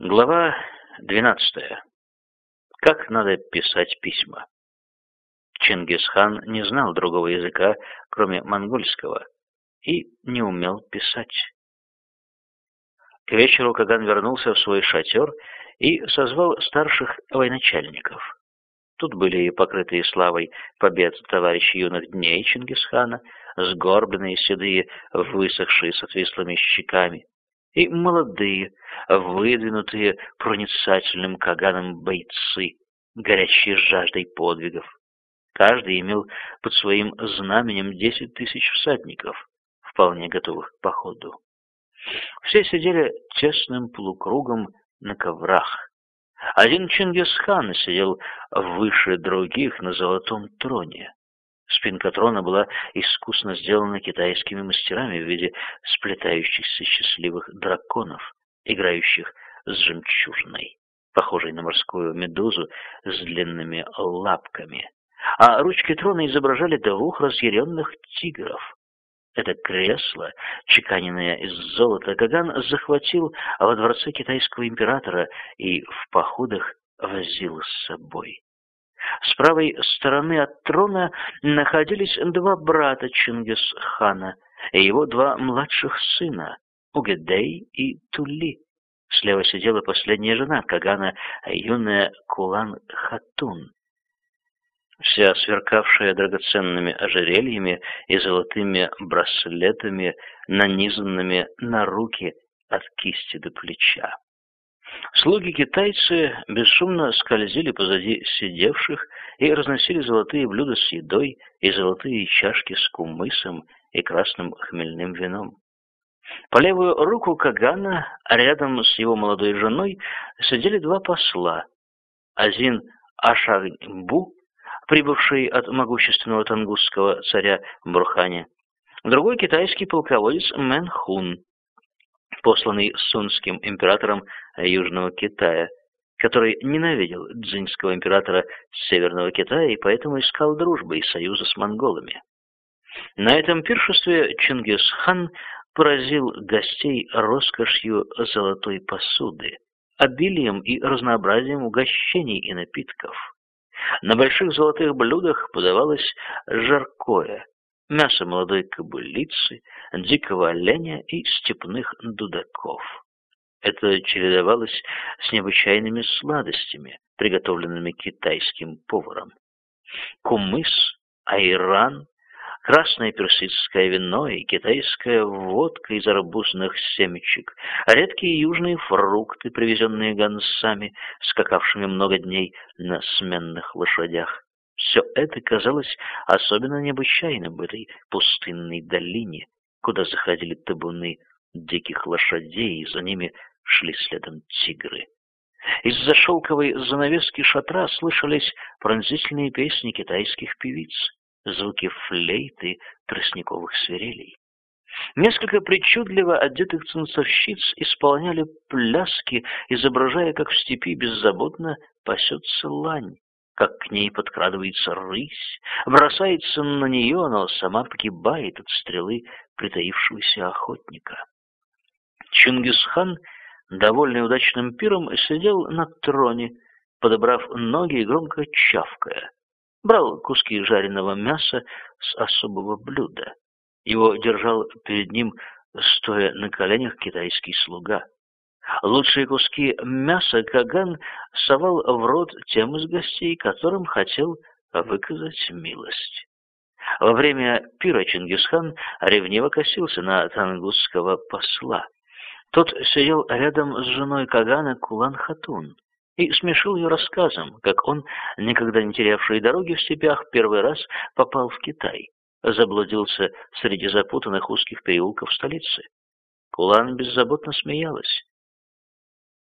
Глава 12. Как надо писать письма? Чингисхан не знал другого языка, кроме монгольского, и не умел писать. К вечеру Каган вернулся в свой шатер и созвал старших военачальников. Тут были и покрытые славой побед товарищи юных дней Чингисхана, сгорбленные, седые, высохшие с отвислыми щеками, и молодые, выдвинутые проницательным Каганом бойцы, горящие жаждой подвигов. Каждый имел под своим знаменем десять тысяч всадников, вполне готовых к походу. Все сидели тесным полукругом на коврах. Один Чингисхан сидел выше других на золотом троне. Спинка трона была искусно сделана китайскими мастерами в виде сплетающихся счастливых драконов, играющих с жемчужиной, похожей на морскую медузу с длинными лапками. А ручки трона изображали двух разъяренных тигров. Это кресло, чеканенное из золота, Каган захватил во дворце китайского императора и в походах возил с собой. С правой стороны от трона находились два брата Чингисхана и его два младших сына, Угедей и Тули. Слева сидела последняя жена Кагана, юная Кулан-Хатун, вся сверкавшая драгоценными ожерельями и золотыми браслетами, нанизанными на руки от кисти до плеча. Слуги-китайцы бесшумно скользили позади сидевших и разносили золотые блюда с едой и золотые чашки с кумысом и красным хмельным вином. По левую руку Кагана, рядом с его молодой женой, сидели два посла. Один Ашагбу, прибывший от могущественного тангусского царя Бурхани, другой китайский полководец Мэн Хун, посланный сунским императором Южного Китая, который ненавидел дзиньского императора Северного Китая и поэтому искал дружбы и союза с монголами. На этом пиршестве Чингисхан поразил гостей роскошью золотой посуды, обилием и разнообразием угощений и напитков. На больших золотых блюдах подавалось жаркое, мясо молодой кобылицы, дикого оленя и степных дудаков. Это чередовалось с необычайными сладостями, приготовленными китайским поваром. Кумыс, айран, красное персидское вино и китайская водка из арбузных семечек, редкие южные фрукты, привезенные гонцами, скакавшими много дней на сменных лошадях. Все это казалось особенно необычайным в этой пустынной долине, куда заходили табуны диких лошадей, и за ними шли следом тигры. Из-за шелковой занавески шатра слышались пронзительные песни китайских певиц, звуки флейты тростниковых свирелей. Несколько причудливо одетых танцовщиц исполняли пляски, изображая, как в степи беззаботно пасется лань как к ней подкрадывается рысь, бросается на нее, но сама погибает от стрелы притаившегося охотника. Чингисхан, довольный удачным пиром, сидел на троне, подобрав ноги и громко чавкая. Брал куски жареного мяса с особого блюда. Его держал перед ним, стоя на коленях, китайский слуга. Лучшие куски мяса Каган совал в рот тем из гостей, которым хотел выказать милость. Во время пира Чингисхан ревниво косился на тангусского посла. Тот сидел рядом с женой Кагана Кулан-Хатун и смешил ее рассказом, как он, никогда не терявший дороги в степях, первый раз попал в Китай, заблудился среди запутанных узких переулков столицы. Кулан беззаботно смеялась.